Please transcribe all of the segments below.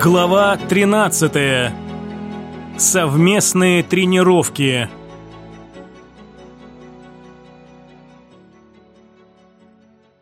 Глава 13. Совместные тренировки.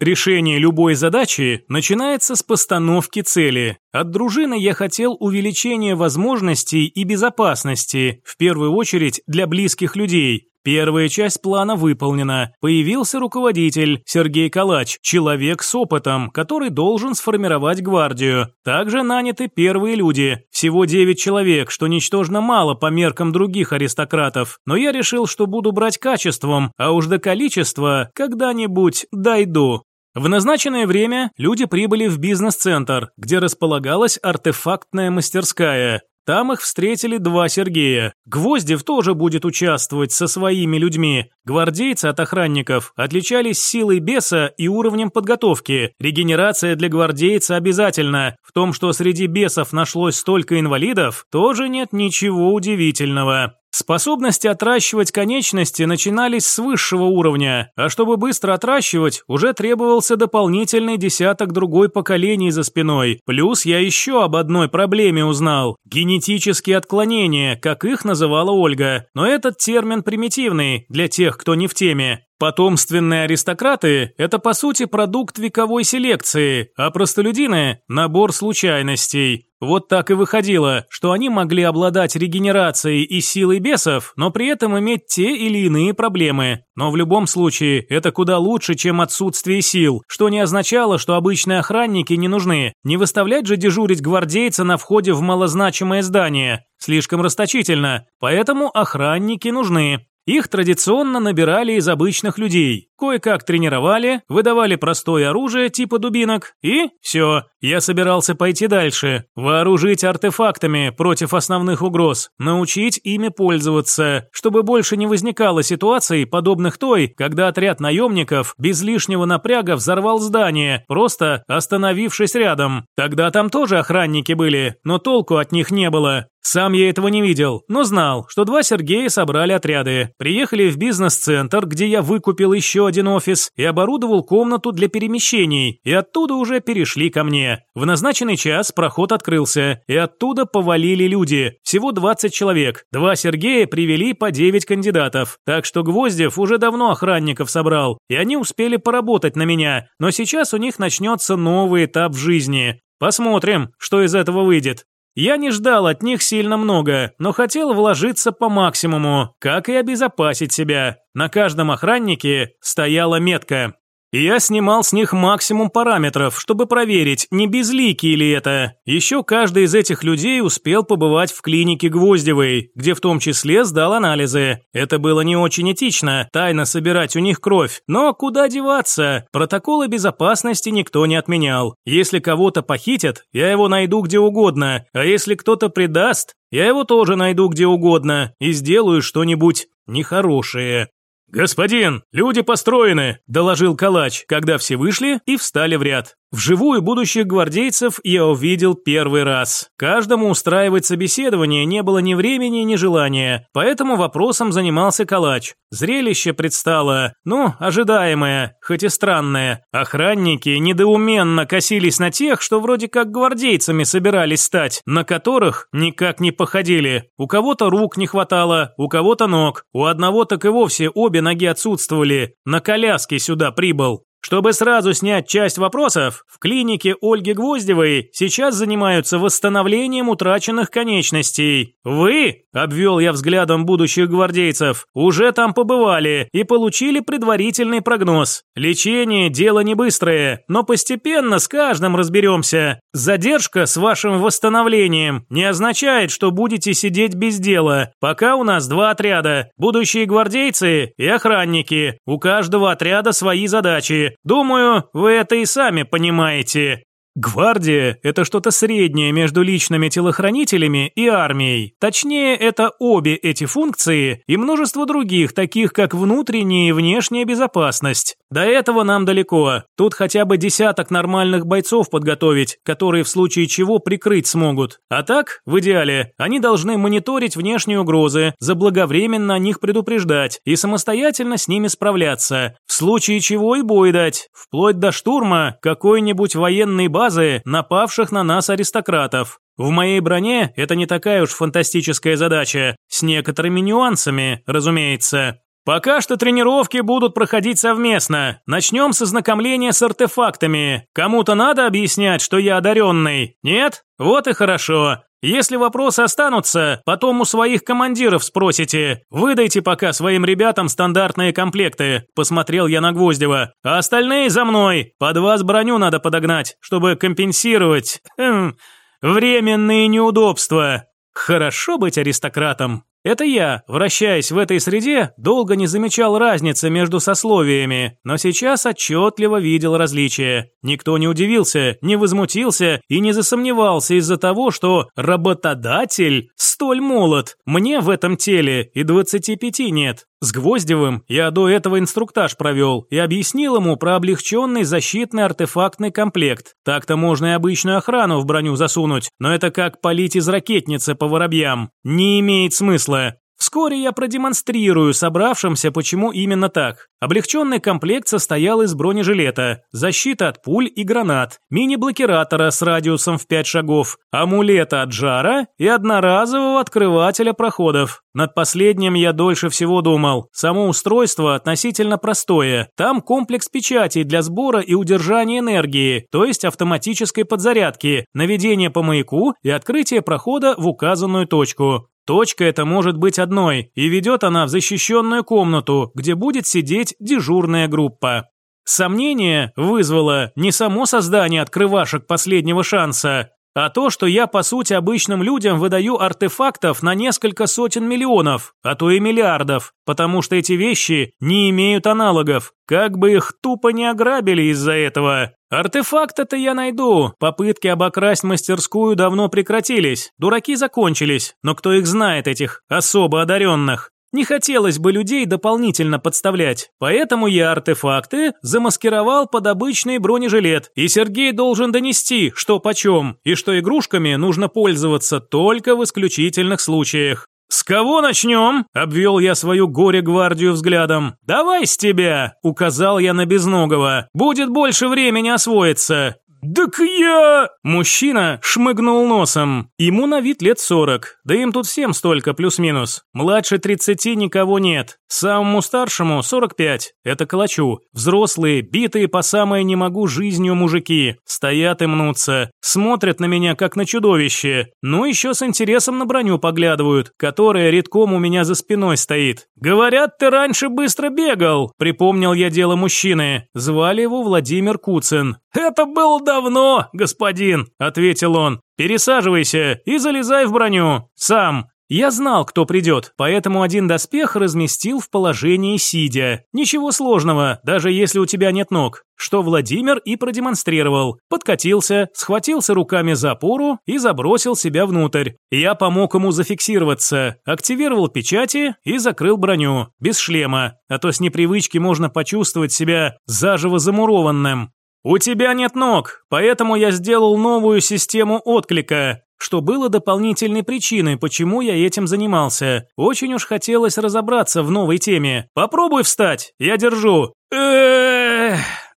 Решение любой задачи начинается с постановки цели. От дружины я хотел увеличения возможностей и безопасности, в первую очередь для близких людей. Первая часть плана выполнена. Появился руководитель Сергей Калач, человек с опытом, который должен сформировать гвардию. Также наняты первые люди. Всего 9 человек, что ничтожно мало по меркам других аристократов. Но я решил, что буду брать качеством, а уж до количества когда-нибудь дойду. В назначенное время люди прибыли в бизнес-центр, где располагалась артефактная мастерская. Там их встретили два Сергея. Гвоздев тоже будет участвовать со своими людьми. Гвардейцы от охранников отличались силой беса и уровнем подготовки. Регенерация для гвардейца обязательна. В том, что среди бесов нашлось столько инвалидов, тоже нет ничего удивительного. Способности отращивать конечности начинались с высшего уровня, а чтобы быстро отращивать, уже требовался дополнительный десяток другой поколений за спиной. Плюс я еще об одной проблеме узнал – генетические отклонения, как их называла Ольга. Но этот термин примитивный для тех, кто не в теме. Потомственные аристократы – это по сути продукт вековой селекции, а простолюдины – набор случайностей. Вот так и выходило, что они могли обладать регенерацией и силой бесов, но при этом иметь те или иные проблемы. Но в любом случае, это куда лучше, чем отсутствие сил, что не означало, что обычные охранники не нужны. Не выставлять же дежурить гвардейца на входе в малозначимое здание. Слишком расточительно, поэтому охранники нужны. Их традиционно набирали из обычных людей, кое-как тренировали, выдавали простое оружие типа дубинок, и все. Я собирался пойти дальше, вооружить артефактами против основных угроз, научить ими пользоваться, чтобы больше не возникало ситуаций, подобных той, когда отряд наемников без лишнего напряга взорвал здание, просто остановившись рядом. Тогда там тоже охранники были, но толку от них не было. Сам я этого не видел, но знал, что два Сергея собрали отряды. Приехали в бизнес-центр, где я выкупил еще один офис и оборудовал комнату для перемещений, и оттуда уже перешли ко мне. В назначенный час проход открылся, и оттуда повалили люди. Всего 20 человек. Два Сергея привели по 9 кандидатов. Так что Гвоздев уже давно охранников собрал, и они успели поработать на меня, но сейчас у них начнется новый этап в жизни. Посмотрим, что из этого выйдет. Я не ждал от них сильно много, но хотел вложиться по максимуму, как и обезопасить себя. На каждом охраннике стояла метка. И я снимал с них максимум параметров, чтобы проверить, не безликие ли это. Еще каждый из этих людей успел побывать в клинике Гвоздевой, где в том числе сдал анализы. Это было не очень этично, тайно собирать у них кровь. Но куда деваться? Протоколы безопасности никто не отменял. Если кого-то похитят, я его найду где угодно. А если кто-то предаст, я его тоже найду где угодно и сделаю что-нибудь нехорошее. «Господин, люди построены», – доложил Калач, когда все вышли и встали в ряд. Вживую будущих гвардейцев я увидел первый раз. Каждому устраивать собеседование не было ни времени, ни желания, поэтому вопросом занимался Калач. Зрелище предстало, ну, ожидаемое, хоть и странное. Охранники недоуменно косились на тех, что вроде как гвардейцами собирались стать, на которых никак не походили. У кого-то рук не хватало, у кого-то ног, у одного так и вовсе обе ноги отсутствовали. На коляске сюда прибыл. Чтобы сразу снять часть вопросов, в клинике Ольги Гвоздевой сейчас занимаются восстановлением утраченных конечностей. Вы, обвел я взглядом будущих гвардейцев, уже там побывали и получили предварительный прогноз. Лечение – дело не быстрое, но постепенно с каждым разберемся. Задержка с вашим восстановлением не означает, что будете сидеть без дела. Пока у нас два отряда – будущие гвардейцы и охранники. У каждого отряда свои задачи. Думаю, вы это и сами понимаете. Гвардия – это что-то среднее между личными телохранителями и армией. Точнее, это обе эти функции и множество других, таких как внутренняя и внешняя безопасность. До этого нам далеко. Тут хотя бы десяток нормальных бойцов подготовить, которые в случае чего прикрыть смогут. А так, в идеале, они должны мониторить внешние угрозы, заблаговременно о них предупреждать и самостоятельно с ними справляться. В случае чего и бой дать. Вплоть до штурма какой-нибудь военной базы базы напавших на нас аристократов. В моей броне это не такая уж фантастическая задача, с некоторыми нюансами, разумеется. Пока что тренировки будут проходить совместно. Начнем с ознакомления с артефактами. Кому-то надо объяснять, что я одаренный? Нет? Вот и хорошо. Если вопросы останутся, потом у своих командиров спросите. Выдайте пока своим ребятам стандартные комплекты. Посмотрел я на Гвоздева. А остальные за мной. Под вас броню надо подогнать, чтобы компенсировать хм, временные неудобства. Хорошо быть аристократом. Это я, вращаясь в этой среде, долго не замечал разницы между сословиями, но сейчас отчетливо видел различия. Никто не удивился, не возмутился и не засомневался из-за того, что работодатель столь молод. Мне в этом теле и 25 нет. С Гвоздевым я до этого инструктаж провел и объяснил ему про облегченный защитный артефактный комплект. Так-то можно и обычную охрану в броню засунуть, но это как полить из ракетницы по воробьям. Не имеет смысла. Вскоре я продемонстрирую собравшимся, почему именно так. Облегченный комплект состоял из бронежилета, защита от пуль и гранат, мини-блокиратора с радиусом в 5 шагов, амулета от жара и одноразового открывателя проходов. Над последним я дольше всего думал. Само устройство относительно простое. Там комплекс печатей для сбора и удержания энергии, то есть автоматической подзарядки, наведение по маяку и открытие прохода в указанную точку. Точка эта может быть одной, и ведет она в защищенную комнату, где будет сидеть дежурная группа. Сомнение вызвало не само создание открывашек последнего шанса, а то, что я, по сути, обычным людям выдаю артефактов на несколько сотен миллионов, а то и миллиардов, потому что эти вещи не имеют аналогов, как бы их тупо не ограбили из-за этого. Артефакты-то я найду, попытки обокрасть мастерскую давно прекратились, дураки закончились, но кто их знает, этих особо одаренных? Не хотелось бы людей дополнительно подставлять, поэтому я артефакты замаскировал под обычный бронежилет, и Сергей должен донести, что почем, и что игрушками нужно пользоваться только в исключительных случаях. «С кого начнем?» – обвел я свою горе-гвардию взглядом. «Давай с тебя!» – указал я на Безногого. «Будет больше времени освоиться. «Так я...» Мужчина шмыгнул носом. Ему на вид лет сорок. Да им тут всем столько, плюс-минус. Младше тридцати никого нет. Самому старшему сорок пять. Это калачу. Взрослые, битые по самое не могу жизнью мужики. Стоят и мнутся. Смотрят на меня, как на чудовище. Ну, еще с интересом на броню поглядывают, которая редком у меня за спиной стоит. «Говорят, ты раньше быстро бегал», — припомнил я дело мужчины. Звали его Владимир Куцин. «Это было давно, господин», — ответил он. «Пересаживайся и залезай в броню. Сам. Я знал, кто придет, поэтому один доспех разместил в положении сидя. Ничего сложного, даже если у тебя нет ног. Что Владимир и продемонстрировал. Подкатился, схватился руками за опору и забросил себя внутрь. Я помог ему зафиксироваться, активировал печати и закрыл броню, без шлема, а то с непривычки можно почувствовать себя заживо замурованным. «У тебя нет ног, поэтому я сделал новую систему отклика, что было дополнительной причиной, почему я этим занимался. Очень уж хотелось разобраться в новой теме. Попробуй встать, я держу.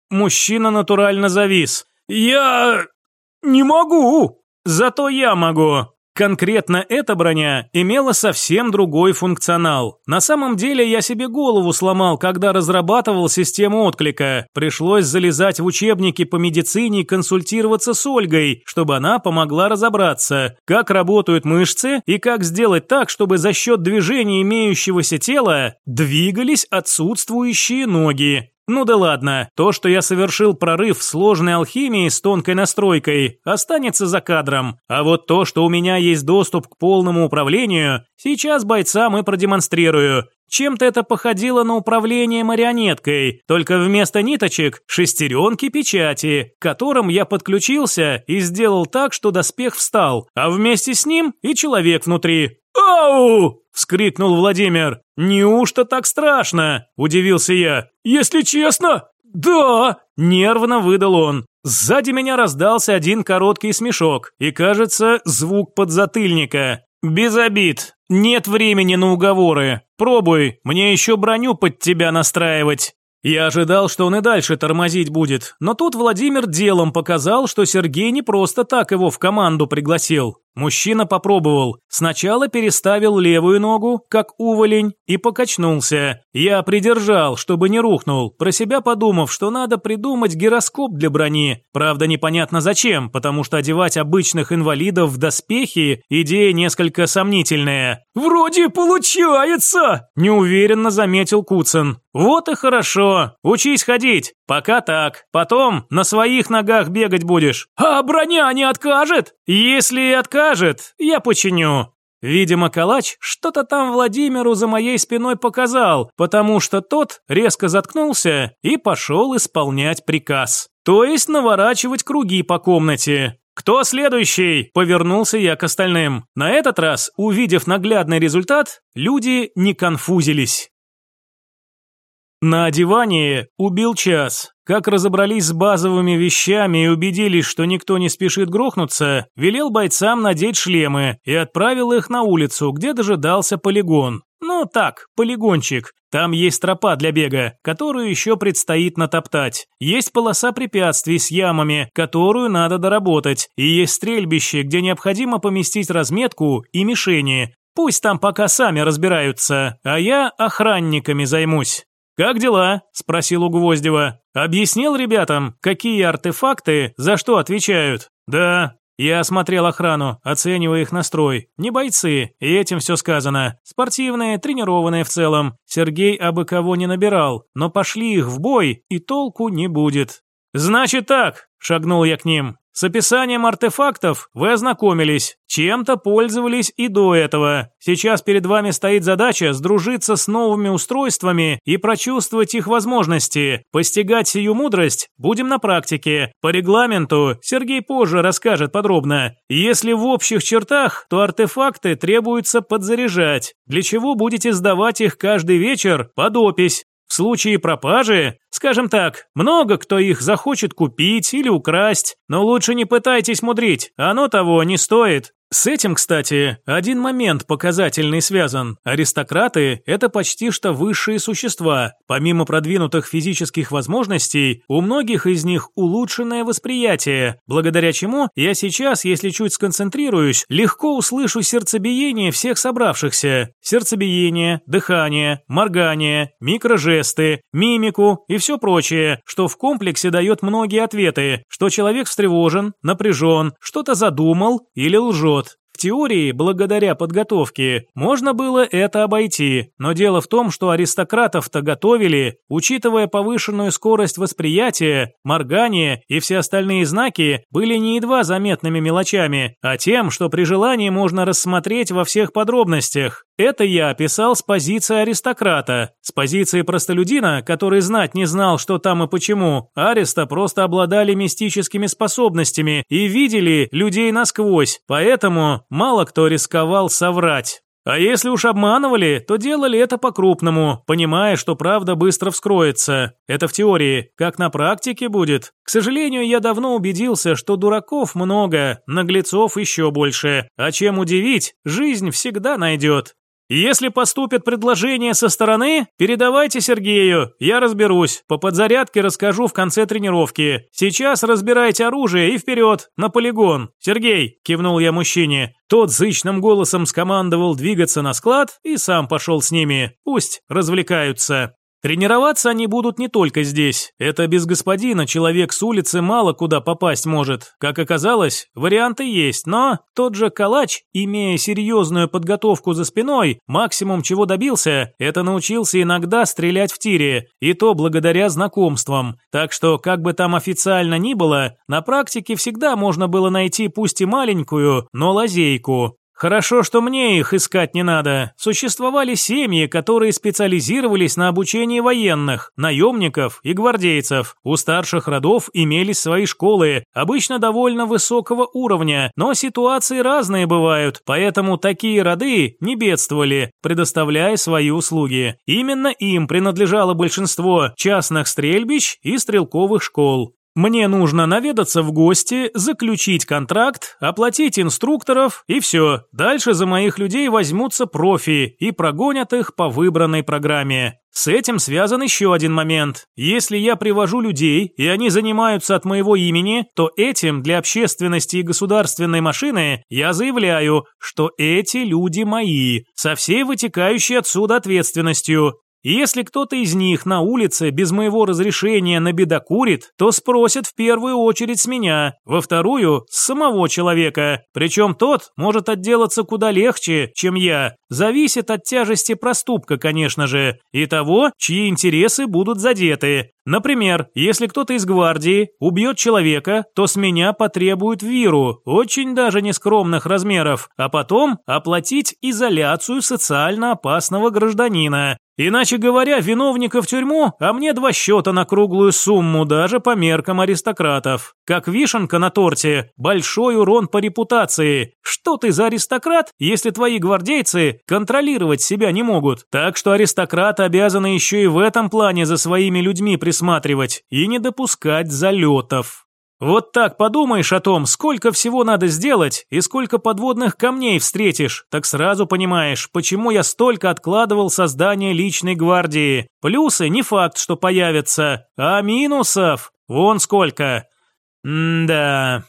Мужчина натурально завис. Я не могу. Зато я могу. Конкретно эта броня имела совсем другой функционал. На самом деле я себе голову сломал, когда разрабатывал систему отклика. Пришлось залезать в учебники по медицине и консультироваться с Ольгой, чтобы она помогла разобраться, как работают мышцы и как сделать так, чтобы за счет движения имеющегося тела двигались отсутствующие ноги. Ну да ладно, то, что я совершил прорыв в сложной алхимии с тонкой настройкой, останется за кадром. А вот то, что у меня есть доступ к полному управлению, сейчас бойцам и продемонстрирую. Чем-то это походило на управление марионеткой, только вместо ниточек – шестеренки печати, к которым я подключился и сделал так, что доспех встал, а вместе с ним и человек внутри. «Ау!» – вскрикнул Владимир. «Неужто так страшно?» – удивился я. «Если честно, да!» – нервно выдал он. Сзади меня раздался один короткий смешок и, кажется, звук подзатыльника. «Без обид. Нет времени на уговоры. Пробуй, мне еще броню под тебя настраивать». Я ожидал, что он и дальше тормозить будет, но тут Владимир делом показал, что Сергей не просто так его в команду пригласил. Мужчина попробовал. Сначала переставил левую ногу, как уволень, и покачнулся. Я придержал, чтобы не рухнул, про себя подумав, что надо придумать гироскоп для брони. Правда, непонятно зачем, потому что одевать обычных инвалидов в доспехи – идея несколько сомнительная. «Вроде получается!» – неуверенно заметил Куцин. «Вот и хорошо. Учись ходить. Пока так. Потом на своих ногах бегать будешь. А броня не откажет? Если и откажет, я починю». Видимо, калач что-то там Владимиру за моей спиной показал, потому что тот резко заткнулся и пошел исполнять приказ. То есть наворачивать круги по комнате. «Кто следующий?» – повернулся я к остальным. На этот раз, увидев наглядный результат, люди не конфузились. На одевании убил час. Как разобрались с базовыми вещами и убедились, что никто не спешит грохнуться, велел бойцам надеть шлемы и отправил их на улицу, где дожидался полигон. Ну так, полигончик. Там есть тропа для бега, которую еще предстоит натоптать. Есть полоса препятствий с ямами, которую надо доработать. И есть стрельбище, где необходимо поместить разметку и мишени. Пусть там пока сами разбираются, а я охранниками займусь. «Как дела?» – спросил у Гвоздева. «Объяснил ребятам, какие артефакты за что отвечают?» «Да». Я осмотрел охрану, оценивая их настрой. Не бойцы, и этим все сказано. Спортивные, тренированные в целом. Сергей абы кого не набирал, но пошли их в бой, и толку не будет. «Значит так», – шагнул я к ним. С описанием артефактов вы ознакомились, чем-то пользовались и до этого. Сейчас перед вами стоит задача сдружиться с новыми устройствами и прочувствовать их возможности. Постигать сию мудрость будем на практике. По регламенту Сергей позже расскажет подробно. Если в общих чертах, то артефакты требуется подзаряжать, для чего будете сдавать их каждый вечер под опись. Случае пропажи, скажем так, много кто их захочет купить или украсть, но лучше не пытайтесь мудрить, оно того не стоит. С этим, кстати, один момент показательный связан. Аристократы – это почти что высшие существа. Помимо продвинутых физических возможностей, у многих из них улучшенное восприятие, благодаря чему я сейчас, если чуть сконцентрируюсь, легко услышу сердцебиение всех собравшихся. Сердцебиение, дыхание, моргание, микрожесты, мимику и все прочее, что в комплексе дает многие ответы, что человек встревожен, напряжен, что-то задумал или лжет теории, благодаря подготовке, можно было это обойти, но дело в том, что аристократов-то готовили, учитывая повышенную скорость восприятия, моргание и все остальные знаки были не едва заметными мелочами, а тем, что при желании можно рассмотреть во всех подробностях. Это я описал с позиции аристократа. С позиции простолюдина, который знать не знал, что там и почему, ариста просто обладали мистическими способностями и видели людей насквозь, поэтому мало кто рисковал соврать. А если уж обманывали, то делали это по-крупному, понимая, что правда быстро вскроется. Это в теории, как на практике будет. К сожалению, я давно убедился, что дураков много, наглецов еще больше. А чем удивить, жизнь всегда найдет. Если поступят предложения со стороны, передавайте Сергею, я разберусь. По подзарядке расскажу в конце тренировки. Сейчас разбирайте оружие и вперед, на полигон. Сергей, кивнул я мужчине. Тот зычным голосом скомандовал двигаться на склад и сам пошел с ними. Пусть развлекаются. Тренироваться они будут не только здесь. Это без господина человек с улицы мало куда попасть может. Как оказалось, варианты есть, но тот же Калач, имея серьезную подготовку за спиной, максимум чего добился, это научился иногда стрелять в тире, и то благодаря знакомствам. Так что, как бы там официально ни было, на практике всегда можно было найти пусть и маленькую, но лазейку. Хорошо, что мне их искать не надо. Существовали семьи, которые специализировались на обучении военных, наемников и гвардейцев. У старших родов имелись свои школы, обычно довольно высокого уровня, но ситуации разные бывают, поэтому такие роды не бедствовали, предоставляя свои услуги. Именно им принадлежало большинство частных стрельбищ и стрелковых школ. Мне нужно наведаться в гости, заключить контракт, оплатить инструкторов и все. Дальше за моих людей возьмутся профи и прогонят их по выбранной программе. С этим связан еще один момент. Если я привожу людей, и они занимаются от моего имени, то этим для общественности и государственной машины я заявляю, что эти люди мои, со всей вытекающей отсюда ответственностью. Если кто-то из них на улице без моего разрешения набедокурит, то спросят в первую очередь с меня, во вторую – с самого человека. Причем тот может отделаться куда легче, чем я. Зависит от тяжести проступка, конечно же, и того, чьи интересы будут задеты. Например, если кто-то из гвардии убьет человека, то с меня потребуют виру, очень даже нескромных размеров, а потом оплатить изоляцию социально опасного гражданина. Иначе говоря, виновника в тюрьму, а мне два счета на круглую сумму, даже по меркам аристократов. Как вишенка на торте, большой урон по репутации. Что ты за аристократ, если твои гвардейцы контролировать себя не могут? Так что аристократы обязаны еще и в этом плане за своими людьми присматривать и не допускать залетов. Вот так подумаешь о том, сколько всего надо сделать и сколько подводных камней встретишь, так сразу понимаешь, почему я столько откладывал создание личной гвардии. Плюсы не факт, что появятся, а минусов вон сколько. М-да.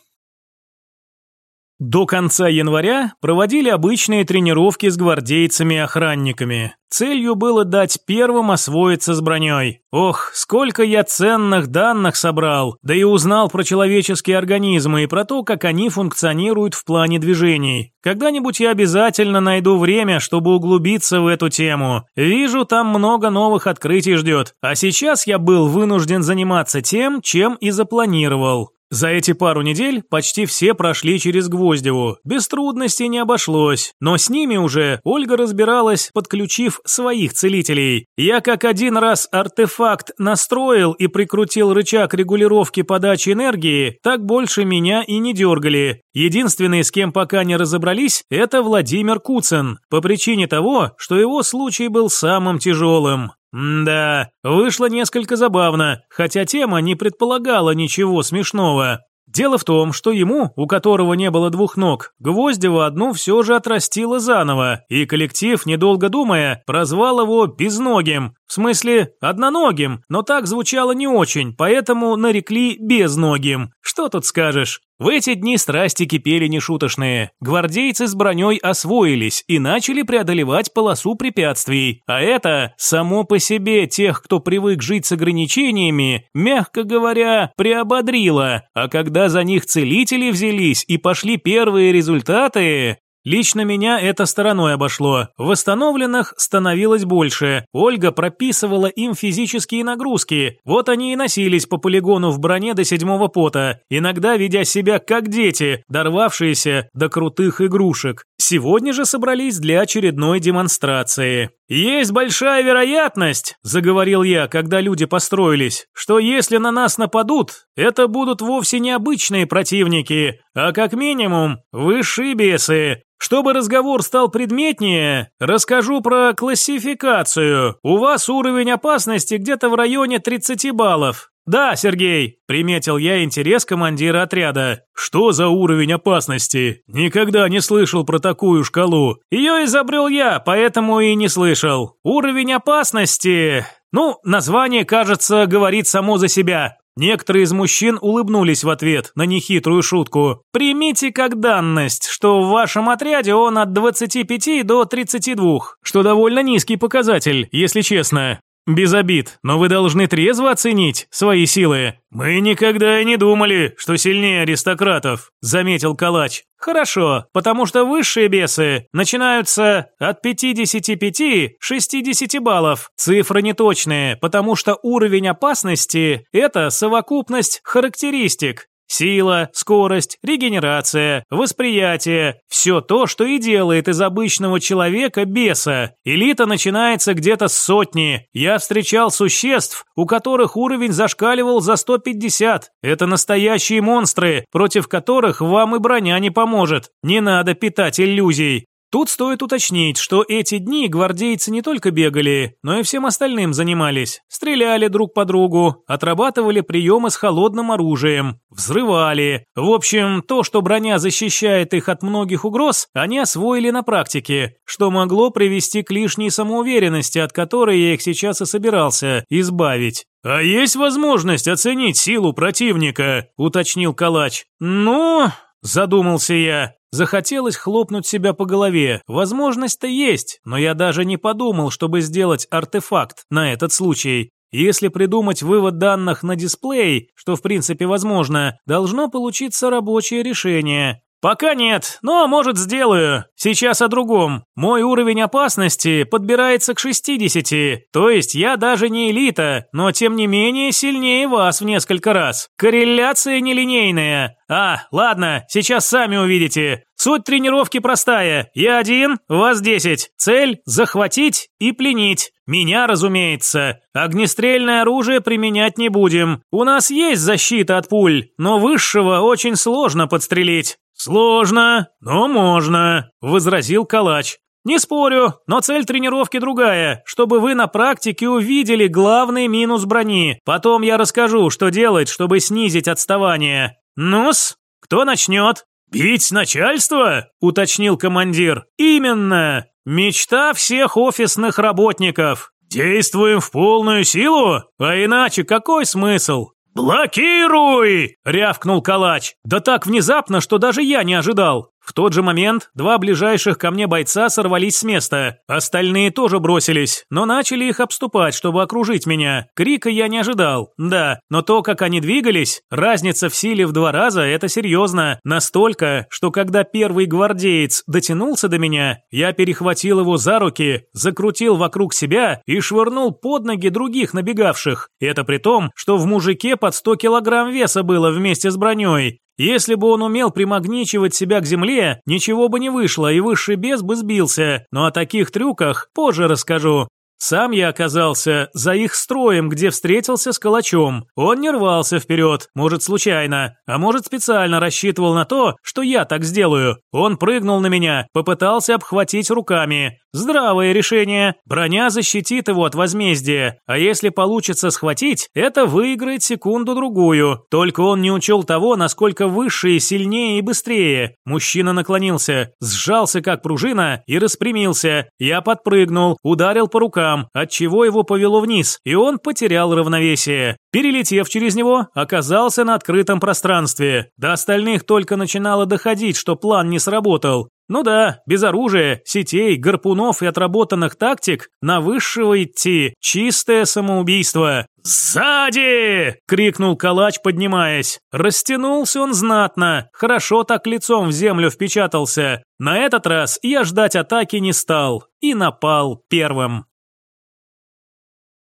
До конца января проводили обычные тренировки с гвардейцами-охранниками. Целью было дать первым освоиться с броней. Ох, сколько я ценных данных собрал, да и узнал про человеческие организмы и про то, как они функционируют в плане движений. Когда-нибудь я обязательно найду время, чтобы углубиться в эту тему. Вижу, там много новых открытий ждет. А сейчас я был вынужден заниматься тем, чем и запланировал. За эти пару недель почти все прошли через Гвоздеву, без трудностей не обошлось, но с ними уже Ольга разбиралась, подключив своих целителей. Я как один раз артефакт настроил и прикрутил рычаг регулировки подачи энергии, так больше меня и не дергали. Единственный, с кем пока не разобрались, это Владимир Куцин, по причине того, что его случай был самым тяжелым. Да, вышло несколько забавно, хотя тема не предполагала ничего смешного. Дело в том, что ему, у которого не было двух ног, Гвоздева одну все же отрастило заново, и коллектив, недолго думая, прозвал его «безногим», в смысле «одноногим», но так звучало не очень, поэтому нарекли «безногим». Что тут скажешь? В эти дни страсти кипели нешуточные. Гвардейцы с броней освоились и начали преодолевать полосу препятствий. А это, само по себе, тех, кто привык жить с ограничениями, мягко говоря, приободрило. А когда за них целители взялись и пошли первые результаты, Лично меня это стороной обошло. Восстановленных становилось больше. Ольга прописывала им физические нагрузки. Вот они и носились по полигону в броне до седьмого пота, иногда ведя себя как дети, дорвавшиеся до крутых игрушек. Сегодня же собрались для очередной демонстрации. «Есть большая вероятность», – заговорил я, когда люди построились, «что если на нас нападут, это будут вовсе не обычные противники, а как минимум высшие бесы. Чтобы разговор стал предметнее, расскажу про классификацию. У вас уровень опасности где-то в районе 30 баллов. «Да, Сергей», – приметил я интерес командира отряда. «Что за уровень опасности? Никогда не слышал про такую шкалу. Ее изобрел я, поэтому и не слышал. Уровень опасности... Ну, название, кажется, говорит само за себя. Некоторые из мужчин улыбнулись в ответ на нехитрую шутку. «Примите как данность, что в вашем отряде он от 25 до 32, что довольно низкий показатель, если честно. Без обид, но вы должны трезво оценить свои силы. Мы никогда и не думали, что сильнее аристократов, заметил Калач. Хорошо, потому что высшие бесы начинаются от 55-60 баллов. Цифры неточные, потому что уровень опасности – это совокупность характеристик. Сила, скорость, регенерация, восприятие – все то, что и делает из обычного человека беса. Элита начинается где-то с сотни. Я встречал существ, у которых уровень зашкаливал за 150. Это настоящие монстры, против которых вам и броня не поможет. Не надо питать иллюзий. Тут стоит уточнить, что эти дни гвардейцы не только бегали, но и всем остальным занимались. Стреляли друг по другу, отрабатывали приемы с холодным оружием, взрывали. В общем, то, что броня защищает их от многих угроз, они освоили на практике, что могло привести к лишней самоуверенности, от которой я их сейчас и собирался избавить. «А есть возможность оценить силу противника?» – уточнил Калач. «Ну...» – задумался я. Захотелось хлопнуть себя по голове. Возможность-то есть, но я даже не подумал, чтобы сделать артефакт на этот случай. Если придумать вывод данных на дисплей, что в принципе возможно, должно получиться рабочее решение. «Пока нет, но, может, сделаю. Сейчас о другом. Мой уровень опасности подбирается к 60, то есть я даже не элита, но тем не менее сильнее вас в несколько раз. Корреляция нелинейная. А, ладно, сейчас сами увидите. Суть тренировки простая. Я один, вас десять. Цель – захватить и пленить. Меня, разумеется. Огнестрельное оружие применять не будем. У нас есть защита от пуль, но высшего очень сложно подстрелить. «Сложно, но можно», – возразил Калач. «Не спорю, но цель тренировки другая, чтобы вы на практике увидели главный минус брони. Потом я расскажу, что делать, чтобы снизить отставание. Ну-с, кто начнет?» «Бить начальство?» – уточнил командир. «Именно! Мечта всех офисных работников. Действуем в полную силу? А иначе какой смысл? «Блокируй!» – рявкнул калач. Да так внезапно, что даже я не ожидал. В тот же момент два ближайших ко мне бойца сорвались с места. Остальные тоже бросились, но начали их обступать, чтобы окружить меня. Крика я не ожидал, да, но то, как они двигались, разница в силе в два раза – это серьезно. Настолько, что когда первый гвардеец дотянулся до меня, я перехватил его за руки, закрутил вокруг себя и швырнул под ноги других набегавших. Это при том, что в мужике под 100 килограмм веса было вместе с броней. Если бы он умел примагничивать себя к земле, ничего бы не вышло, и высший бес бы сбился. Но о таких трюках позже расскажу. Сам я оказался за их строем, где встретился с калачом. Он не рвался вперед, может случайно, а может специально рассчитывал на то, что я так сделаю. Он прыгнул на меня, попытался обхватить руками. Здравое решение. Броня защитит его от возмездия, а если получится схватить, это выиграет секунду-другую. Только он не учел того, насколько выше, сильнее и быстрее. Мужчина наклонился, сжался как пружина и распрямился. Я подпрыгнул, ударил по рукам, отчего его повело вниз, и он потерял равновесие. Перелетев через него, оказался на открытом пространстве. До остальных только начинало доходить, что план не сработал. Ну да, без оружия, сетей, гарпунов и отработанных тактик на высшего идти – чистое самоубийство. «Сзади!» – крикнул калач, поднимаясь. Растянулся он знатно, хорошо так лицом в землю впечатался. На этот раз я ждать атаки не стал и напал первым.